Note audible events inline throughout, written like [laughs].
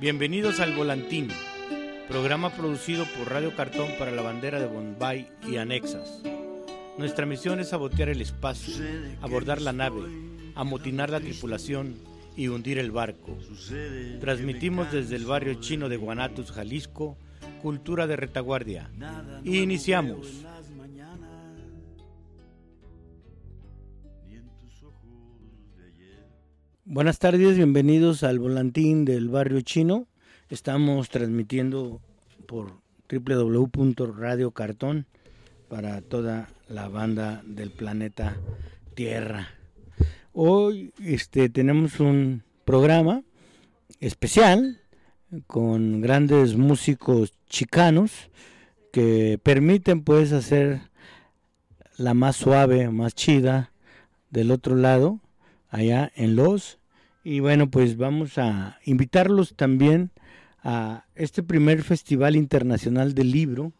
Bienvenidos al Volantín, programa producido por Radio Cartón para la bandera de Bombay y anexas. Nuestra misión es sabotear el espacio, abordar la nave, amotinar la tripulación y hundir el barco. Transmitimos desde el barrio chino de Guanatos, Jalisco, cultura de retaguardia. Iniciamos. Buenas tardes, bienvenidos al volantín del barrio chino. Estamos transmitiendo por www.radiocartón para toda la banda del planeta Tierra. Hoy este, tenemos un programa especial con grandes músicos chicanos que permiten pues hacer la más suave, más chida del otro lado, allá en Los. Y bueno, pues vamos a invitarlos también a este primer Festival Internacional del Libro,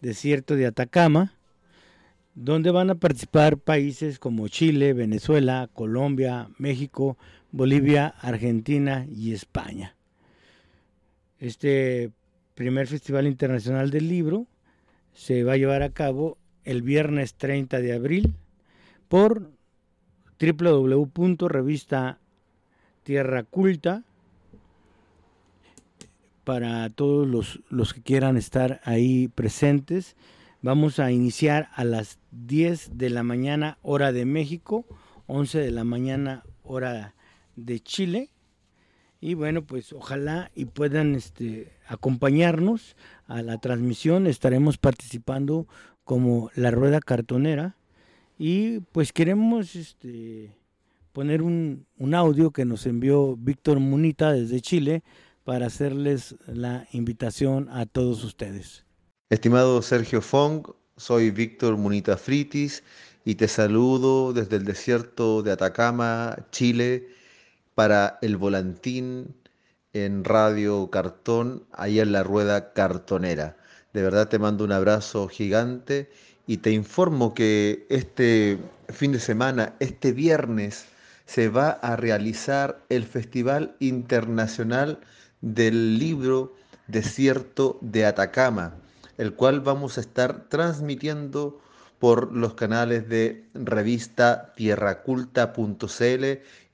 Desierto de Atacama, donde van a participar países como Chile, Venezuela, Colombia, México, Bolivia, Argentina y España. Este primer Festival Internacional del Libro se va a llevar a cabo el viernes 30 de abril por www.revista Tierra Culta, para todos los, los, que quieran estar ahí presentes. Vamos a iniciar a las 10 de la mañana hora de México, 11 de la mañana hora de Chile. Y bueno, pues ojalá y puedan este, acompañarnos a la transmisión. Estaremos participando como la rueda cartonera. Y pues queremos este, poner un, audio que nos envió Víctor Munita desde Chile para hacerles la invitación a todos ustedes. Estimado Sergio Fong, soy Víctor Munita Fritis y te saludo desde el desierto de Atacama, Chile, para el volantín en Radio Cartón, ahí en la rueda cartonera. De verdad te mando un abrazo gigante y te informo que este fin de semana, este viernes, se va a realizar el Festival Internacional del Libro Desierto de Atacama, el cual vamos a estar transmitiendo por los canales de revista tierraculta.cl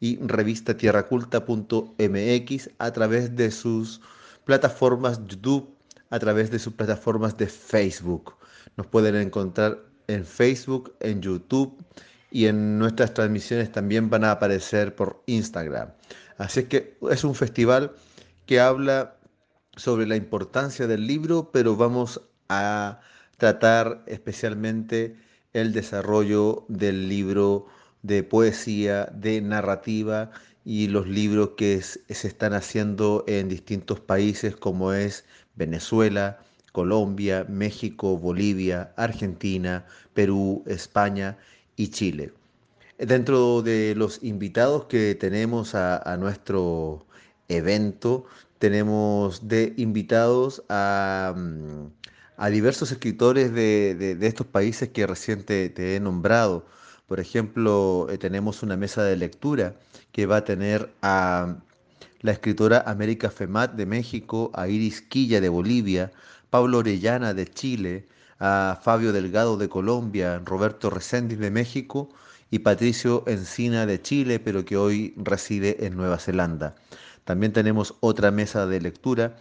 y revista tierraculta.mx a través de sus plataformas YouTube, a través de sus plataformas de Facebook. Nos pueden encontrar en Facebook, en YouTube y en nuestras transmisiones también van a aparecer por Instagram. Así es que es un festival que habla sobre la importancia del libro, pero vamos a tratar especialmente el desarrollo del libro de poesía, de narrativa y los libros que se están haciendo en distintos países como es Venezuela, Colombia, México, Bolivia, Argentina, Perú, España y Chile. Dentro de los invitados que tenemos a, nuestro evento, tenemos de invitados a, mm, diversos escritores de, estos países que recién te, he nombrado. Por ejemplo, eh, tenemos una mesa de lectura que va a tener a la escritora América Femat de México, a Iris Quilla de Bolivia, Pablo Orellana de Chile, a Fabio Delgado de Colombia, Roberto Reséndiz de México y Patricio Encina de Chile, pero que hoy reside en Nueva Zelanda. También tenemos otra mesa de lectura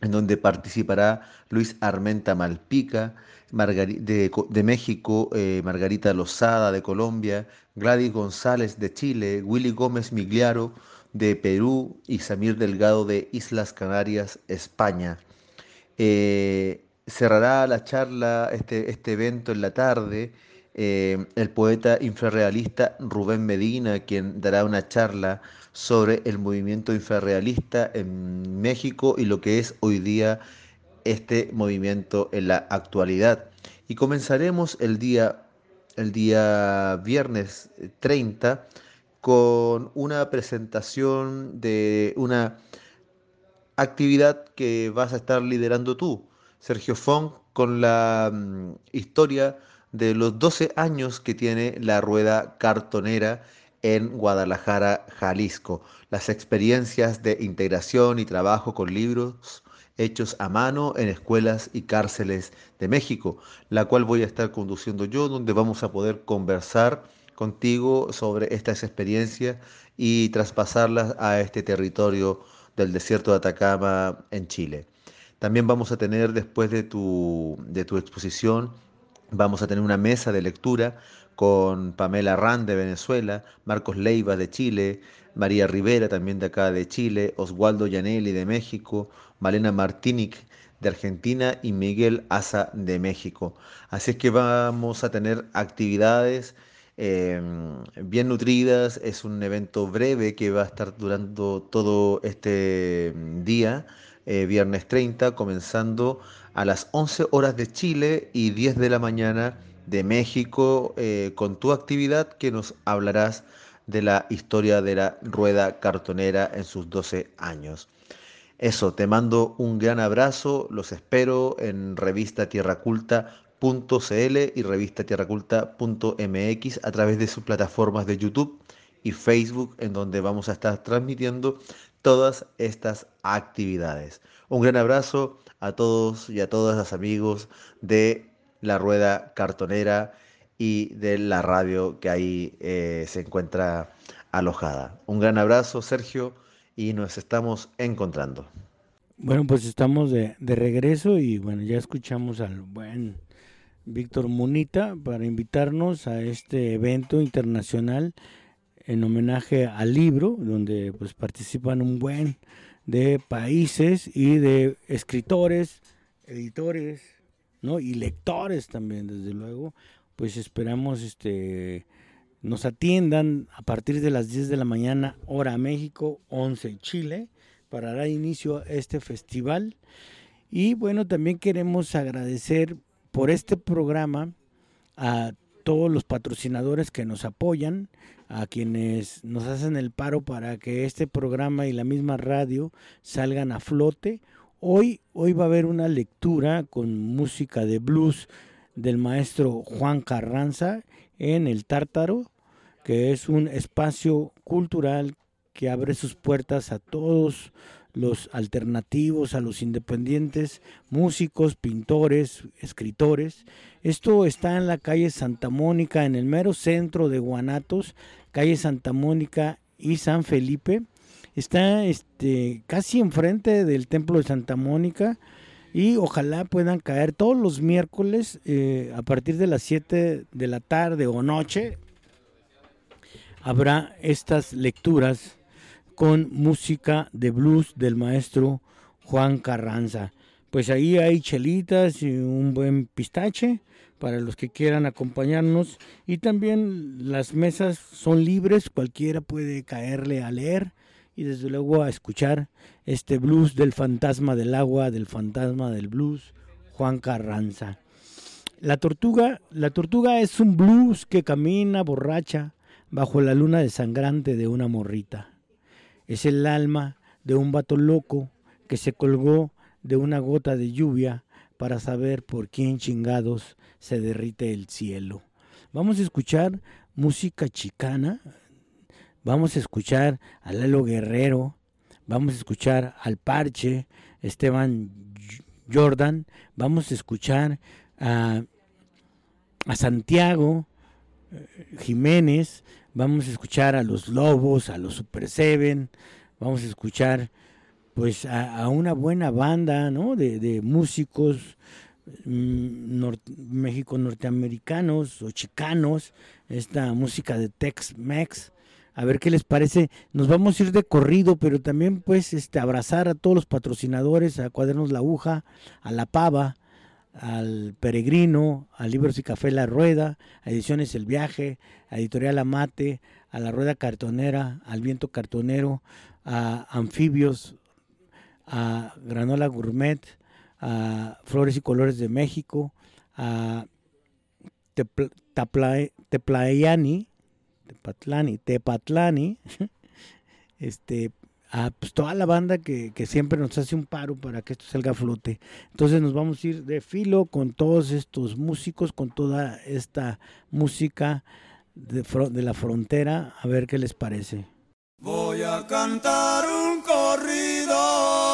en donde participará Luis Armenta Malpica de, México, eh, Margarita Lozada de Colombia, Gladys González de Chile, Willy Gómez Migliaro de Perú y Samir Delgado de Islas Canarias, España. Eh, cerrará la charla, este, este evento en la tarde, eh, el poeta infrarrealista Rubén Medina, quien dará una charla sobre el movimiento infrarrealista en México y lo que es hoy día este movimiento en la actualidad. Y comenzaremos el día, el día viernes 30 con una presentación de una actividad que vas a estar liderando tú, Sergio Fong, con la mm, historia de los 12 años que tiene la rueda cartonera en Guadalajara, Jalisco. Las experiencias de integración y trabajo con libros hechos a mano en escuelas y cárceles de México, la cual voy a estar conduciendo yo, donde vamos a poder conversar contigo sobre estas experiencias y traspasarlas a este territorio del desierto de Atacama en Chile. También vamos a tener después de tu, de tu exposición, vamos a tener una mesa de lectura con Pamela Rand de Venezuela, Marcos Leiva de Chile, María Rivera también de acá de Chile, Oswaldo Yanelli de México, Malena Martinic de Argentina y Miguel Asa de México. Así es que vamos a tener actividades em, bien nutridas. Es un evento breve que va a estar durando todo este día, eh, viernes 30, comenzando a las 11 horas de Chile y 10 de la mañana de México, eh, con tu actividad que nos hablarás de la historia de la rueda cartonera en sus 12 años. Eso, te mando un gran abrazo, los espero en revista tierraculta.cl y revista tierraculta.mx a través de sus plataformas de YouTube y Facebook en donde vamos a estar transmitiendo todas estas actividades. Un gran abrazo a todos y a todas las amigos de la rueda cartonera y de la radio que ahí eh, se encuentra alojada. Un gran abrazo, Sergio, y nos estamos encontrando. Bueno, pues estamos de, de regreso y bueno, ya escuchamos al buen Víctor Munita para invitarnos a este evento internacional en homenaje al libro, donde pues participan un buen de países y de escritores, editores, ¿no? y lectores también, desde luego, pues esperamos este nos atiendan a partir de las 10 de la mañana, hora México, 11 Chile, para dar inicio a este festival. Y bueno, también queremos agradecer por este programa a todos los patrocinadores que nos apoyan, a quienes nos hacen el paro para que este programa y la misma radio salgan a flote. Hoy, hoy va a haber una lectura con música de blues del maestro Juan Carranza en el Tártaro, que es un espacio cultural que abre sus puertas a todos los alternativos, a los independientes, músicos, pintores, escritores. Esto está en la calle Santa Mónica, en el mero centro de Guanatos, calle Santa Mónica y San Felipe. Está este, casi enfrente del templo de Santa Mónica y ojalá puedan caer todos los miércoles eh, a partir de las 7 de la tarde o noche. Habrá estas lecturas con música de blues del maestro Juan Carranza. Pues ahí hay chelitas y un buen pistache para los que quieran acompañarnos. Y también las mesas son libres, cualquiera puede caerle a leer y desde luego a escuchar este blues del fantasma del agua, del fantasma del blues, Juan Carranza. La tortuga, la tortuga es un blues que camina borracha bajo la luna desangrante de una morrita. Es el alma de un vato loco que se colgó de una gota de lluvia para saber por quién chingados se derrite el cielo. Vamos a escuchar música chicana, Vamos a escuchar a Lalo Guerrero, vamos a escuchar al Parche, Esteban Jordan, vamos a escuchar a, a Santiago eh, Jiménez, vamos a escuchar a los Lobos, a los Super Seven, vamos a escuchar pues a, una buena banda ¿no? de, músicos mm, México norteamericanos o chicanos, esta música de Tex-Mex a ver qué les parece. Nos vamos a ir de corrido, pero también pues este abrazar a todos los patrocinadores, a Cuadernos La Aguja, a La Pava, al Peregrino, a Libros y Café La Rueda, a Ediciones El Viaje, a Editorial Amate, a La Rueda Cartonera, al Viento Cartonero, a Anfibios, a Granola Gourmet, a Flores y Colores de México, a Teplayani, Tepatlani, Tepatlani, [laughs] este, a pues, toda la banda que, que, siempre nos hace un paro para que esto salga a flote. Entonces nos vamos a ir de filo con todos estos músicos, con toda esta música de, de la frontera, a ver qué les parece. Voy a cantar un corrido.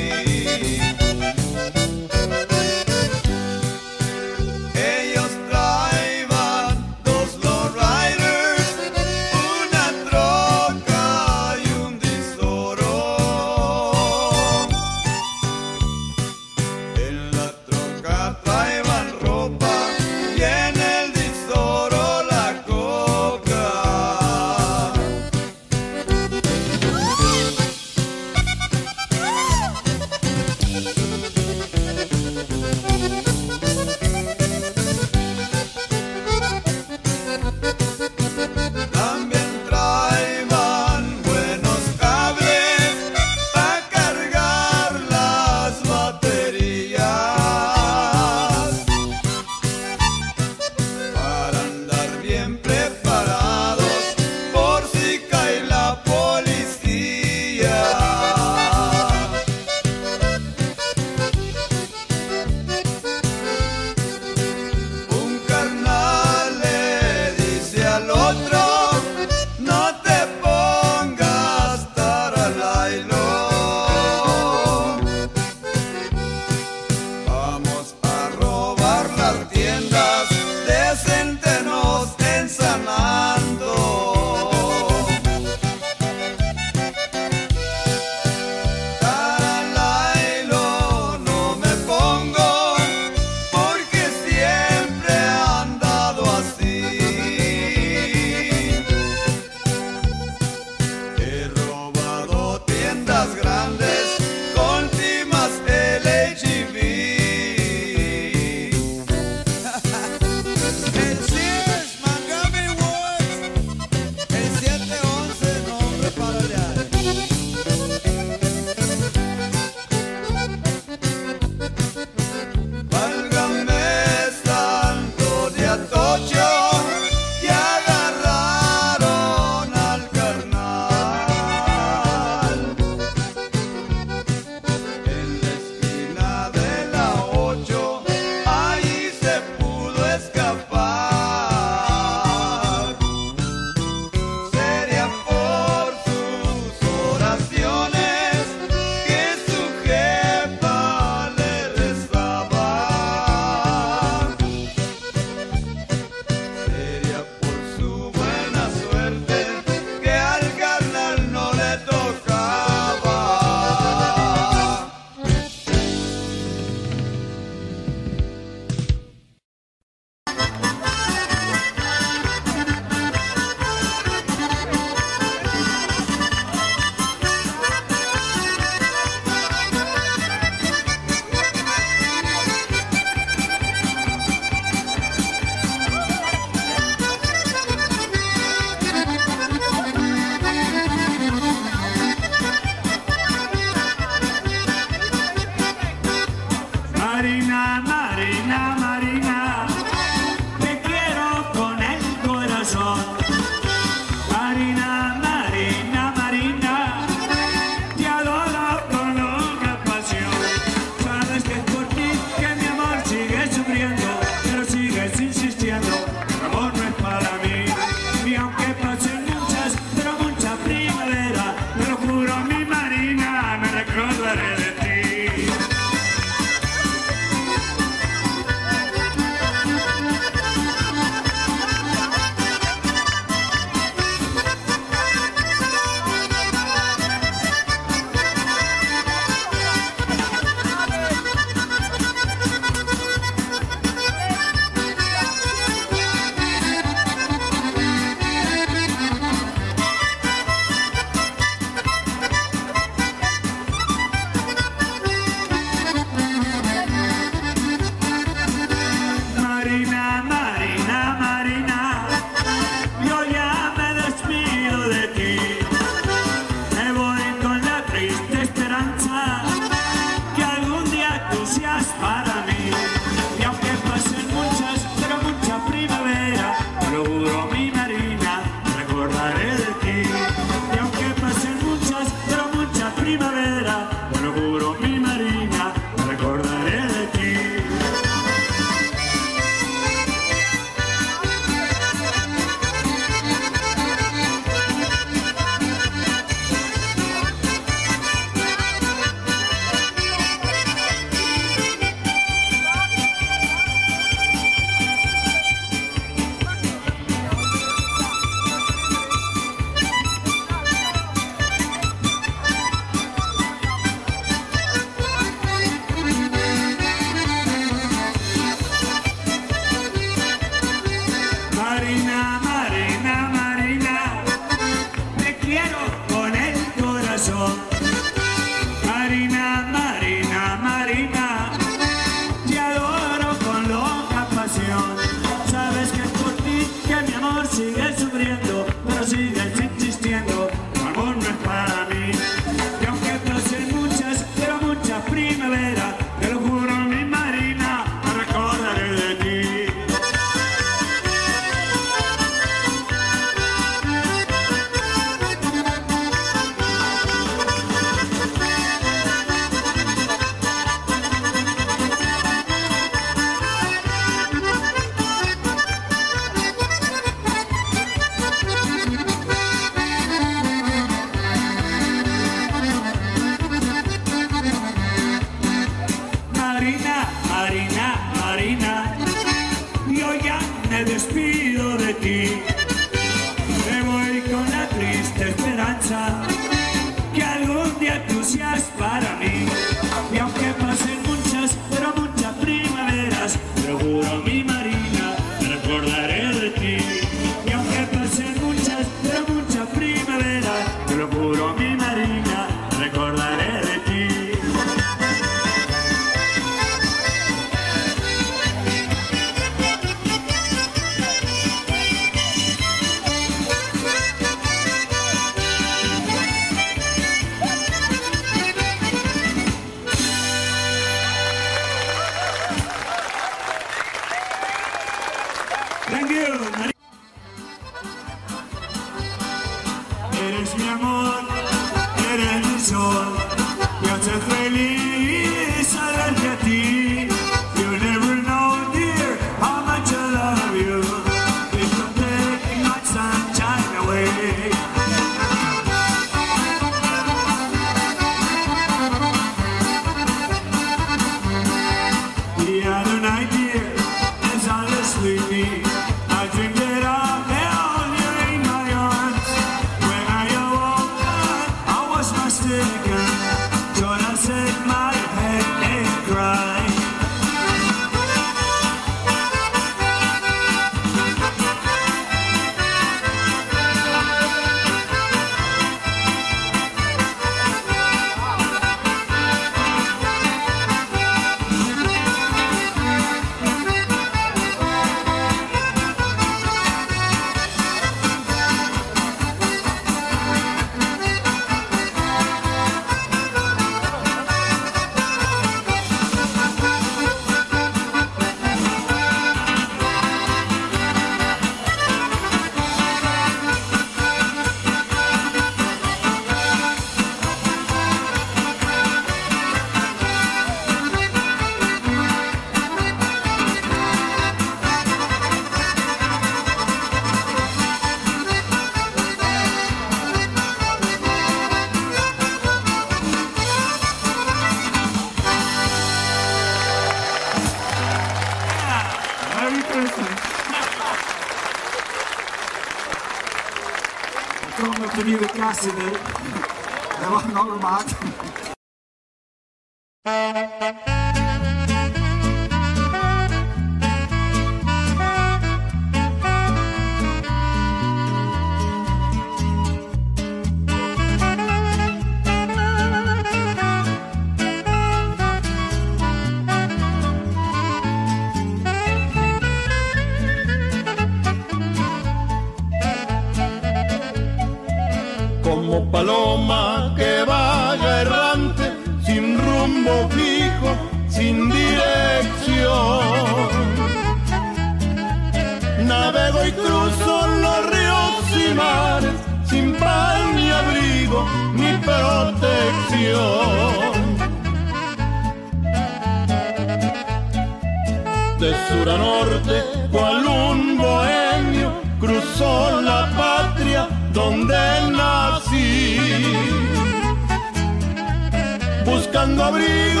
Abrigo,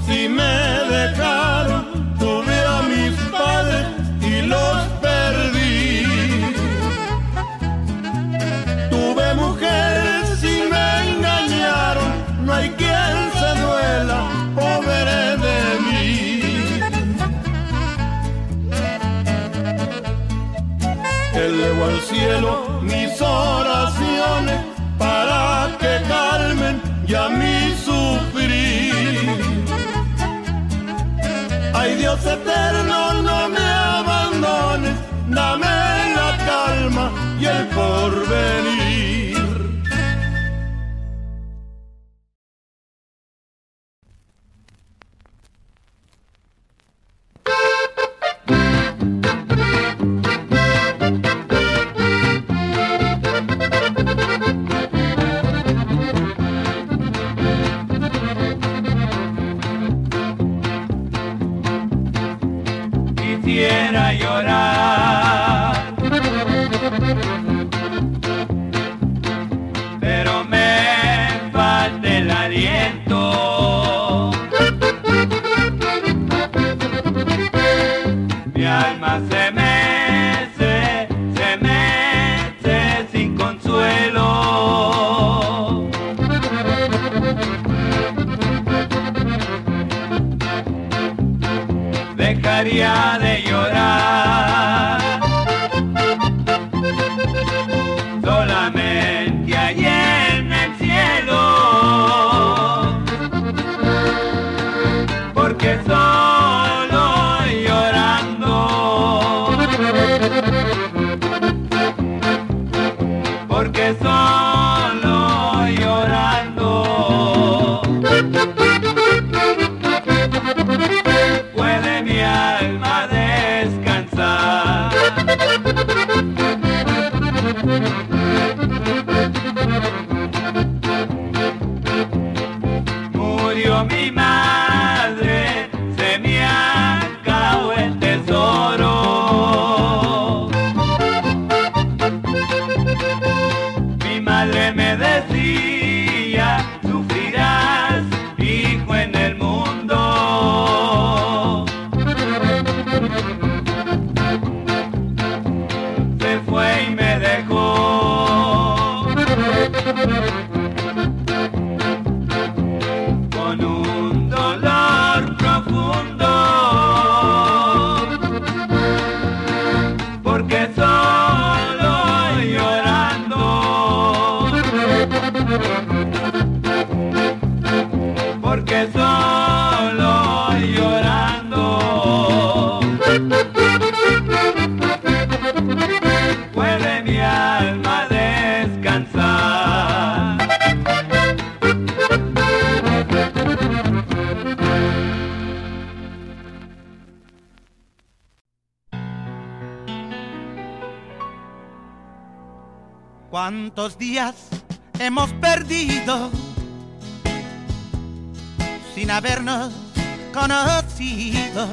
hijos y me dejaron, Porque días hemos perdido sin habernos conocido?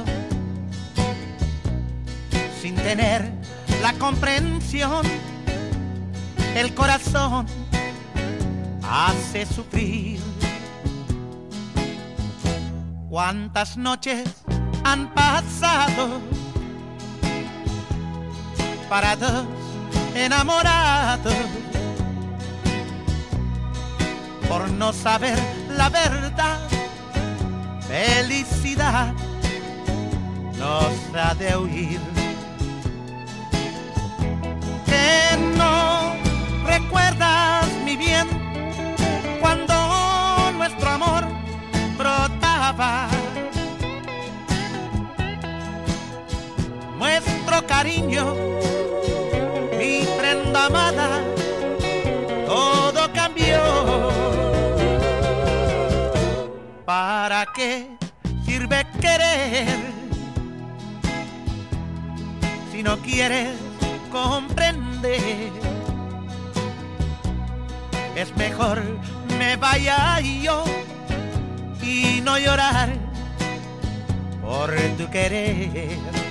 Sin tener la comprensión, el corazón hace sufrir. ¿Cuántas noches han pasado para dos enamorados por no saber la verdad? Felicidad nos ha de huir. Que no recuerdas mi bien cuando nuestro amor brotaba. Nuestro cariño, mi prenda amada, qué sirve querer si no quieres comprender? Es mejor me vaya yo y no llorar por tu querer.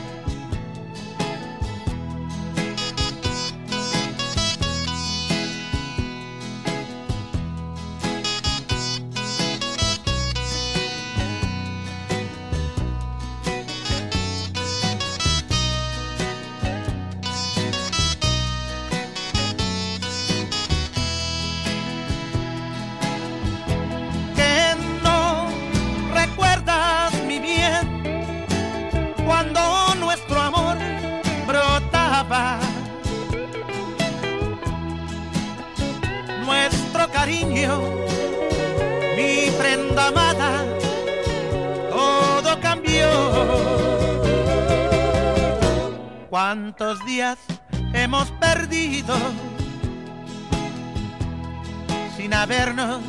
¿Cuántos días hemos perdido sin habernos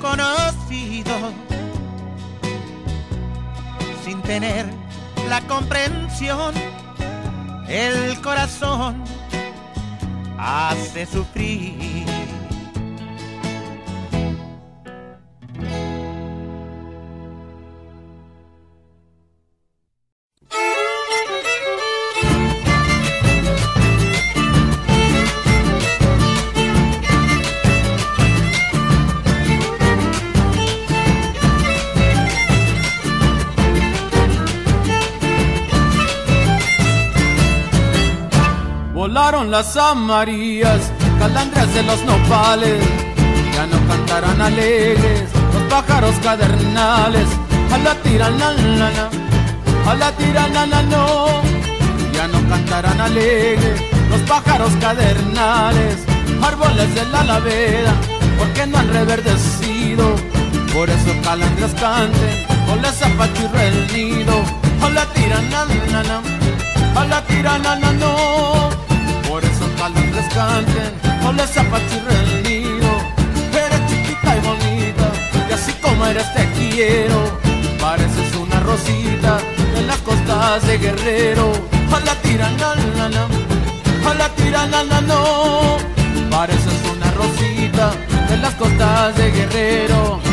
conocido, sin tener la comprensión, el corazón hace sufrir. Volaron las amarillas, calandrias de los nopales, ya no cantarán alegres los pájaros cadernales, a la tiranana, a la tiranana no, ya no cantarán alegres los pájaros cadernales, árboles de la alaveda, porque no han reverdecido, por eso calandrias canten, con la zapatilla el nido, a la tiranana, a la tiranana no. Calandres canten, con zapatilla el nido. Eres chiquita y bonita, y así como eres te quiero. Pareces una rosita en las costas de Guerrero. A la tiranana, a la tiranana no. Pareces una rosita en las costas de Guerrero.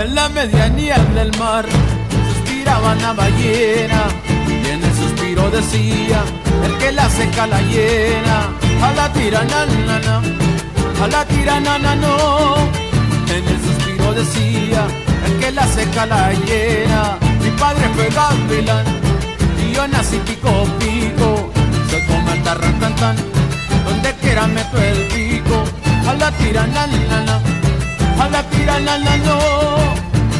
En la medianía del mar suspiraba una ballena y en el suspiro decía el que la seca la llena a la tiranana, a la tiranana no. En el suspiro decía el que la seca la llena. Mi padre fue gavilán y yo nací pico pico. Soy como el tan, donde quiera meto el pico a la tiranana a la tirana no.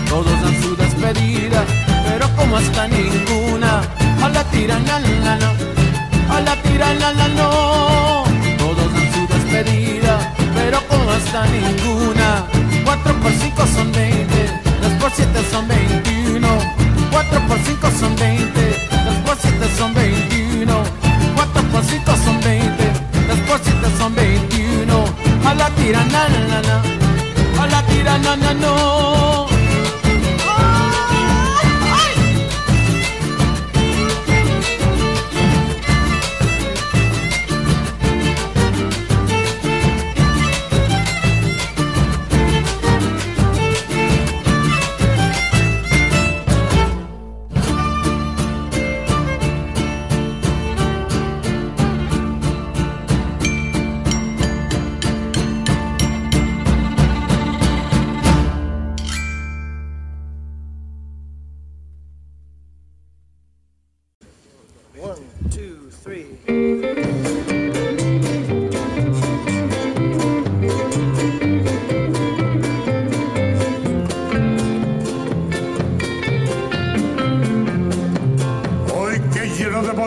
Todos dan su despedida, pero como hasta ninguna, a la tirana no. A la tirana no. Todos dan su despedida, pero como hasta ninguna. 4 por 5 son 20, 2 por 7 son 21. 4 por 5 son 20, 2 por 7 son 21. 4 por 5 son 20, 2 por 7 son 21. A la tirana la, la, la la tirana, no.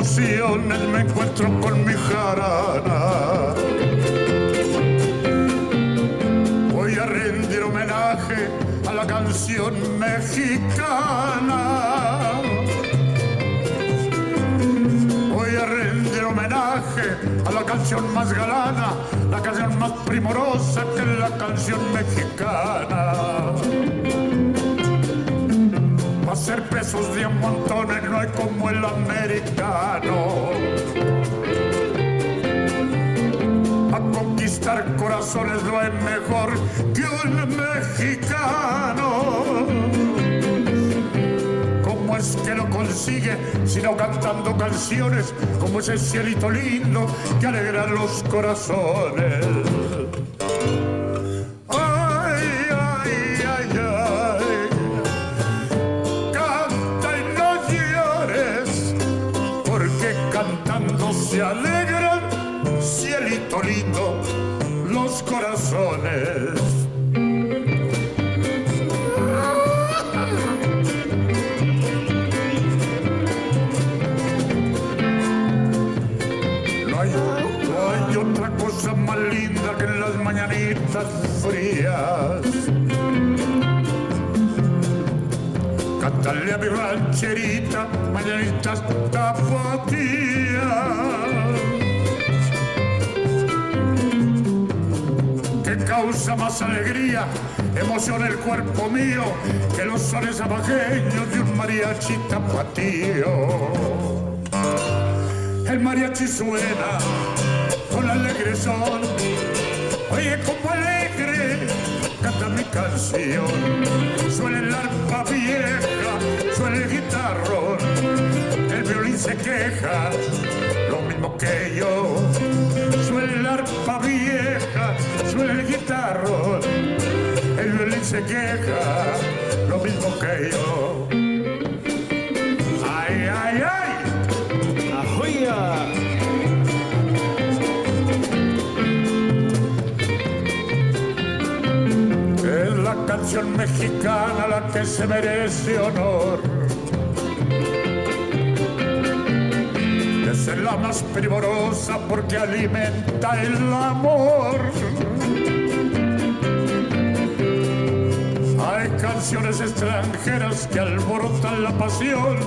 Emociones me encuentro con mi jarana. Voy a rendir homenaje a la canción mexicana. Voy a rendir homenaje a la canción más galana, la canción más primorosa que la canción mexicana. Ser pesos de a montones, no hay como el americano. A conquistar corazones no hay mejor que un mexicano. ¿Cómo es que lo consigue sino cantando canciones como ese cielito lindo que alegra los corazones? Mi rancherita, mañanitas tapatías. Que causa más alegría, emoción el cuerpo mío, que los sones abajeños de un mariachi tapatío. El mariachi suena con alegre son. Oye, como alegre, mi canción. Suena el arpa vieja, suena el guitarrón. El violín se queja, lo mismo que yo. Suena el arpa vieja, suena el guitarrón. El violín se queja, lo mismo que yo. Es canción mexicana la que se merece honor. Ser la más primorosa porque alimenta el amor. Hay canciones extranjeras que alborotan la pasión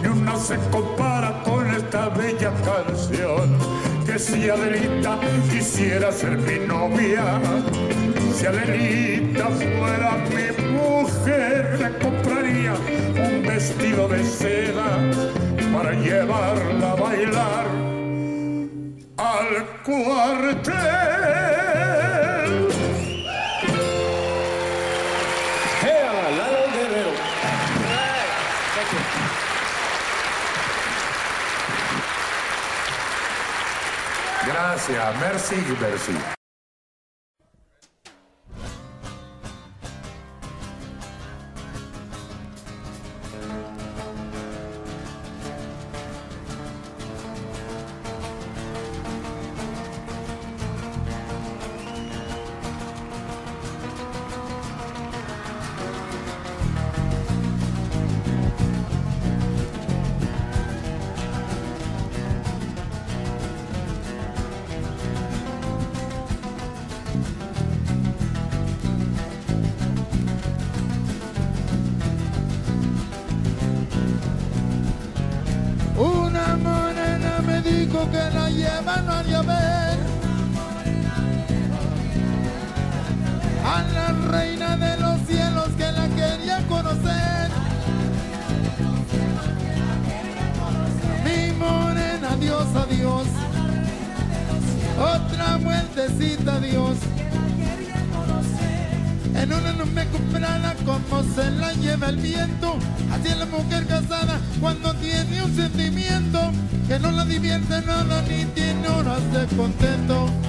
y una se compara con esta bella canción. Que si Adelita quisiera ser mi novia, si Adelita fuera mi mujer, le compraría un vestido de seda para llevarla a bailar al cuartel. Gracias, merci, merci. mano a a la reina de los cielos que la quería conocer. Mi morena, Dios, adiós. Otra vueltecita, Dios. En una no me comprará como se la lleva el viento. Así es la mujer casada cuando tiene un sentimiento que no la divierte nada ni tiene horas de contento.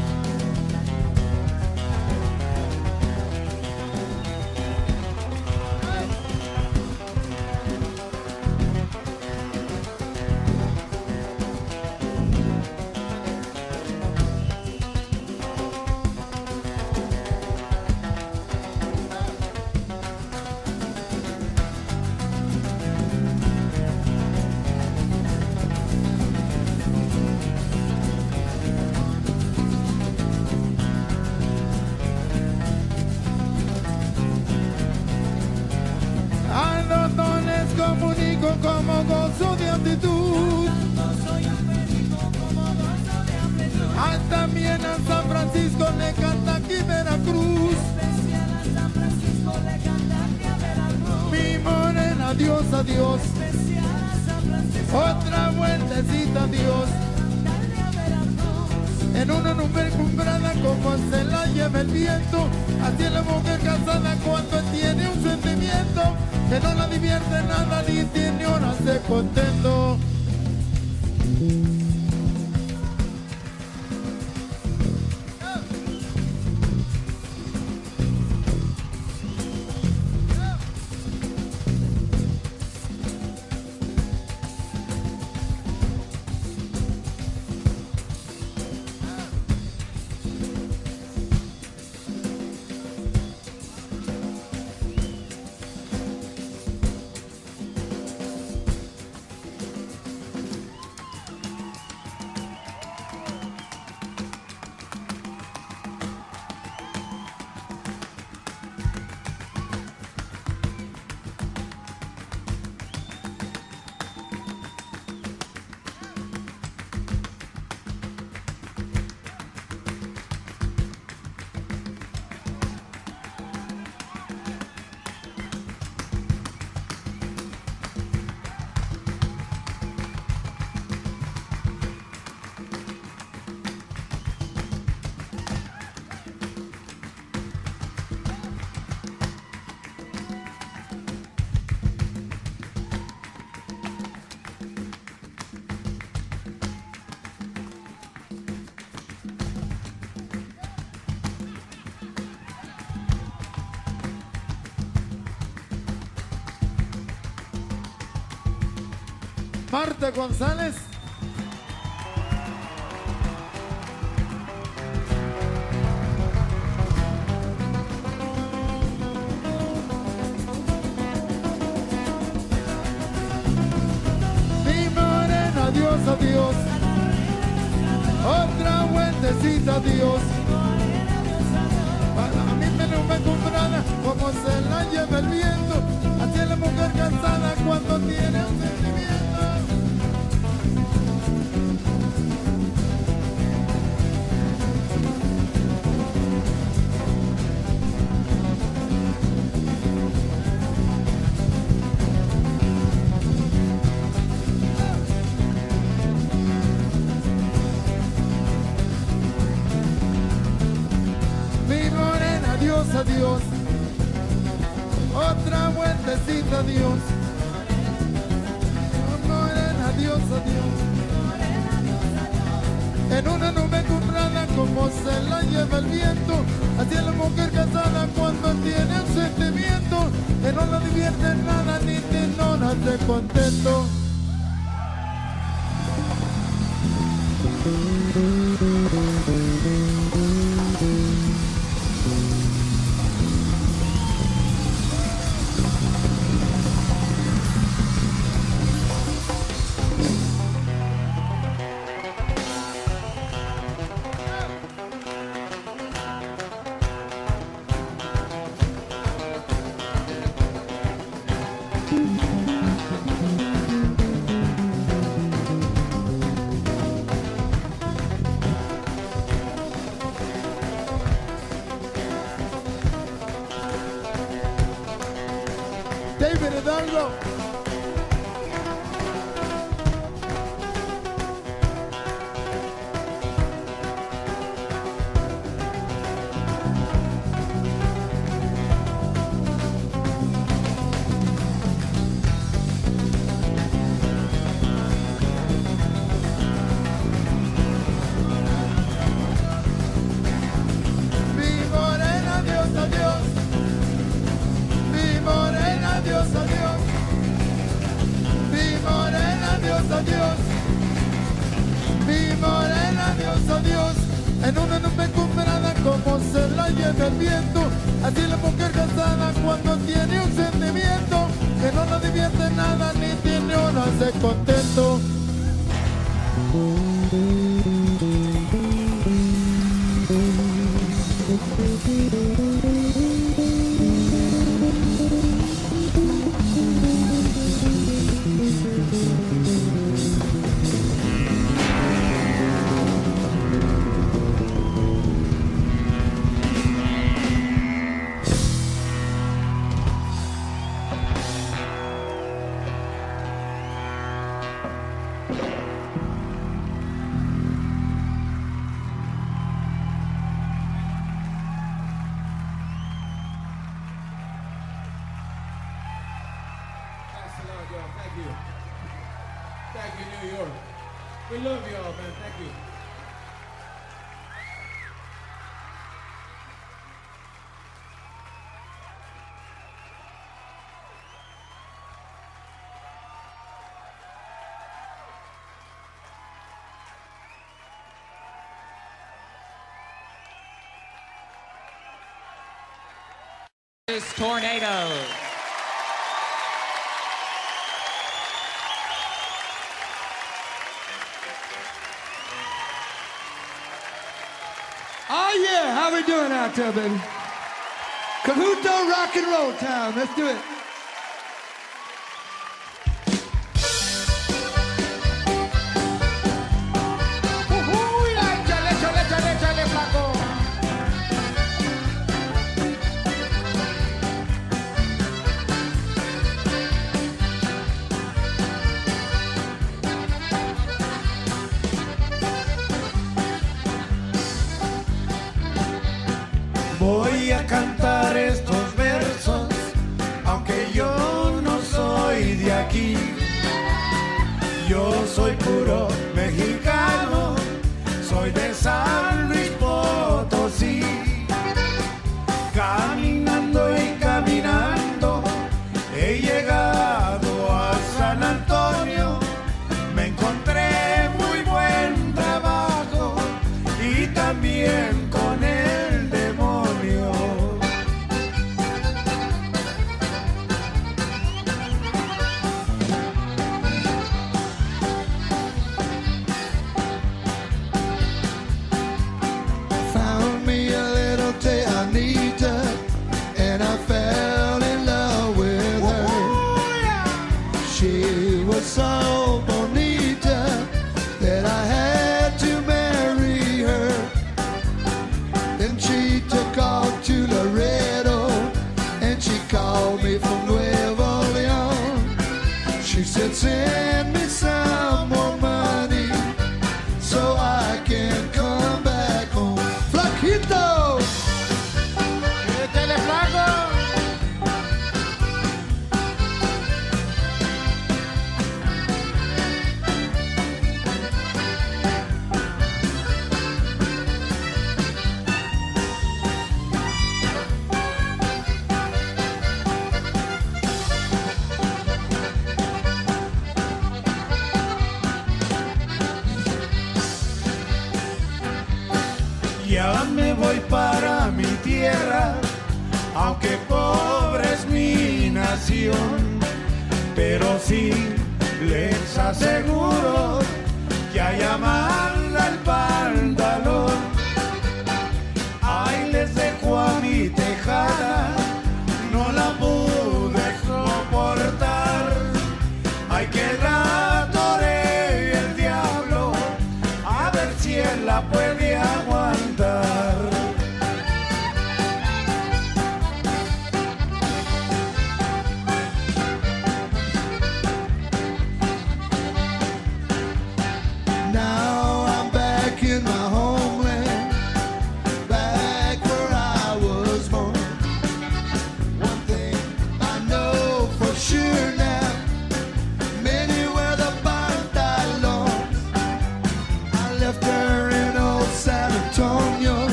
En una nube cumbrada como se la lleva el viento. Así es la mujer casada cuando tiene un sentimiento que no la divierte nada ni tiene horas de contento. Marta González. Mi morena, Dios, adiós. Otra vueltecita, Dios. Para mí me no me comprada como se la lleva el viento. Así es la mujer cansada cuando tiene un sentimiento. Dios. Otra vueltecita, Dios. Morena, Dios, adiós. En una nube comprada como se la lleva el viento. Así es la mujer casada cuando tiene un sentimiento que no la divierte nada ni tiene horas de contento. Tornado. Oh yeah, how we doing out there, baby? Cahuto rock and roll time. Let's do it. and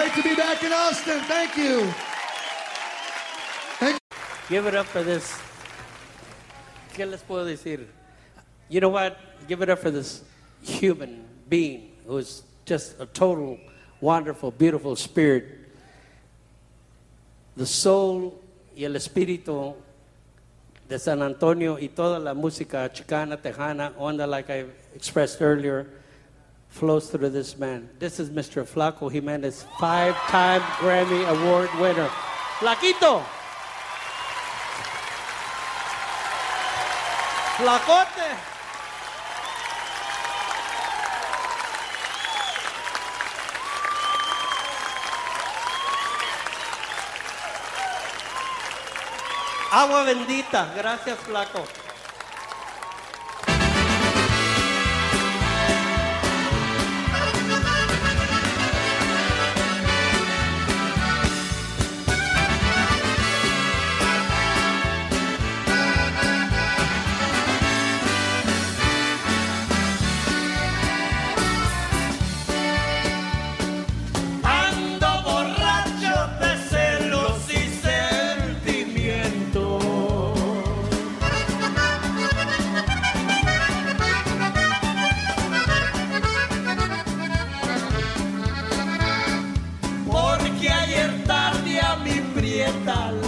Great to be back in Austin. Thank you. Thank you. Give it up for this. ¿Qué les puedo decir? You know what? Give it up for this human being who's just a total, wonderful, beautiful spirit. The soul y el espíritu de San Antonio y toda la música chicana, tejana, onda like I expressed earlier, flows through this man. This is Mr. Flaco Jimenez, five-time Grammy Award winner. Flaquito! Flacote! Agua bendita, gracias Flaco. Mi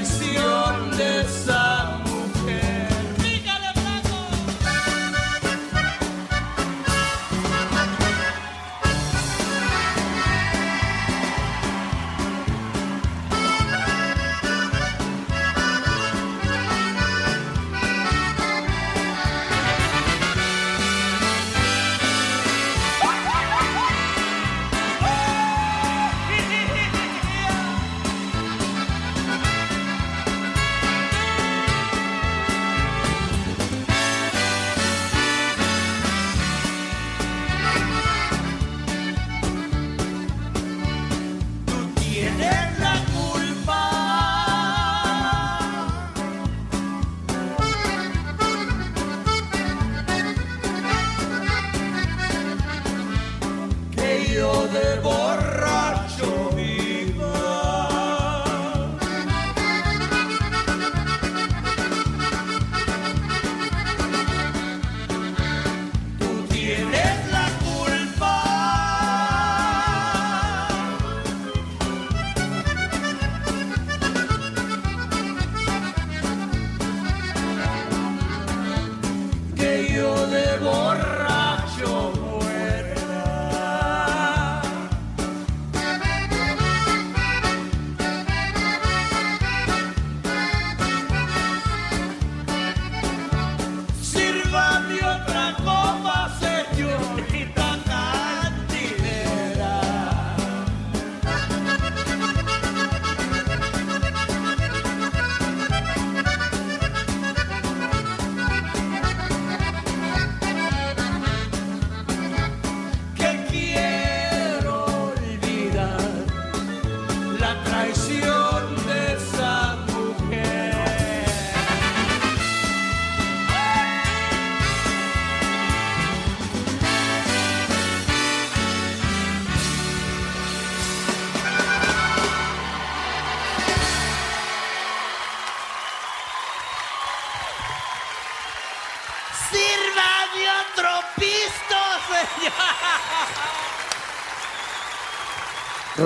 la traición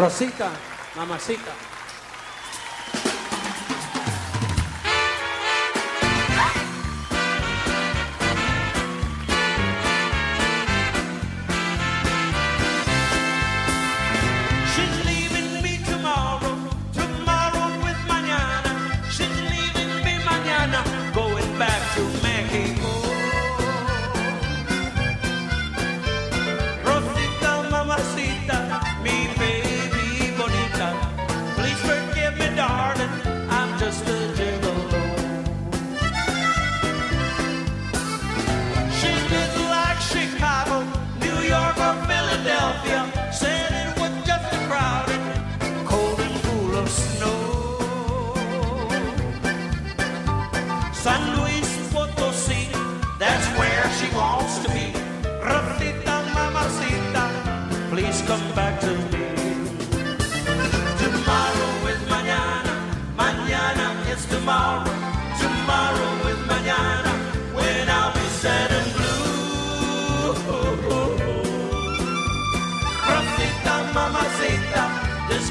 Rosita, mamacita.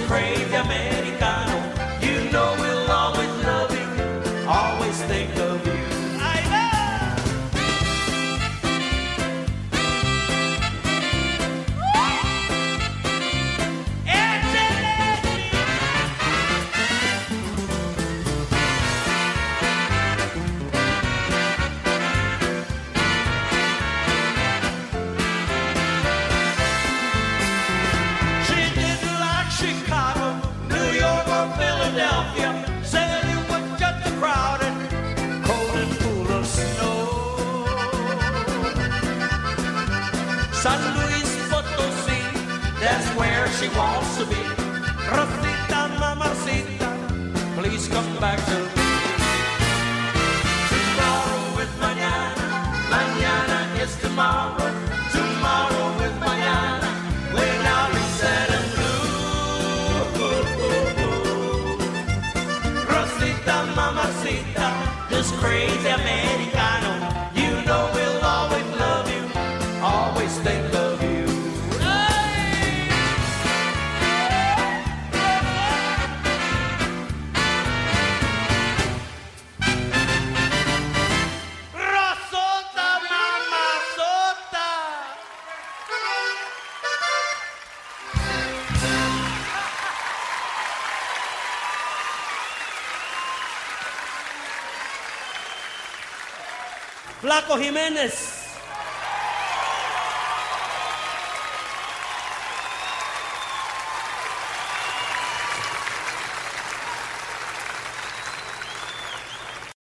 crave your man. To Flaco Jiménez.